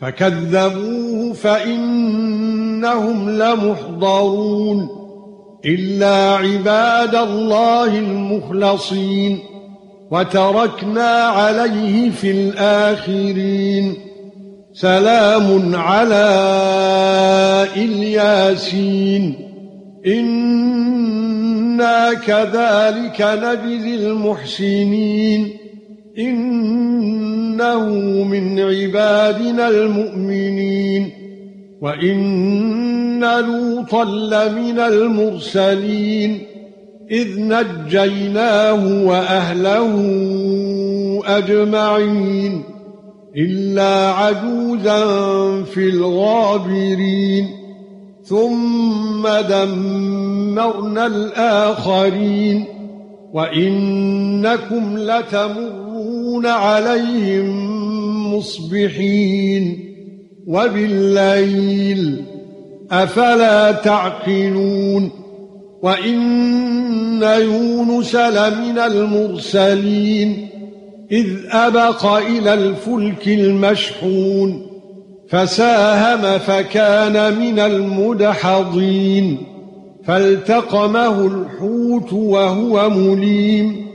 فكذبوه فإنهم لمحضرون إلا عباد الله المخلصين وتركنا عليه في الآخرين سلام على إلياسين إنا كذلك نجزي المحسنين إنه من عبادنا المؤمنين وإن لوطا لمن المرسلين إذ نجيناه وأهله أجمعين إلا عجوزا في الغابرين ثم دمرنا الآخرين وإنكم لتمرون عليهم مصبحين وبالليل أفلا تعقلون وإن يونس لمن المرسلين إذ أبق إلى الفلك المشحون فساهم فكان من المدحضين فالتقمه الحوت وهو مليم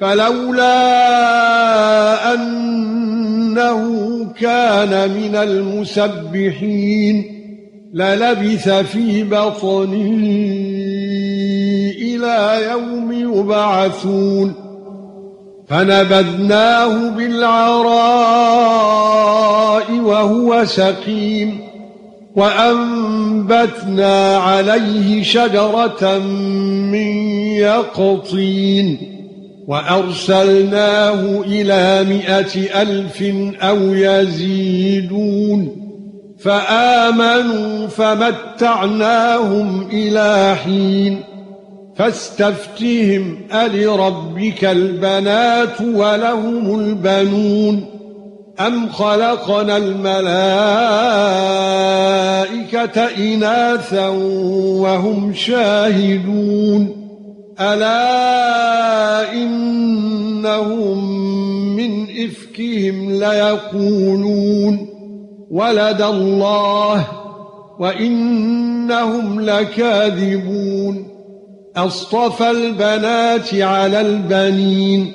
فلولا أنه كان من المسبحين للبث في بطنه إلى يوم يبعثون فنبذناه بالعراء وهو سقيم وأنبتنا عليه شجرة من يقطين وأرسلناه إلى مئة ألف أو يزيدون فآمنوا فمتعناهم إلى حين فاستفتهم ألربك البنات ولهم البنون أم خلقنا الملائكة إناثا وهم شاهدون ألا إنهم من إفكهم ليقولون ولد الله وإنهم لكاذبون أصطفى البنات على البنين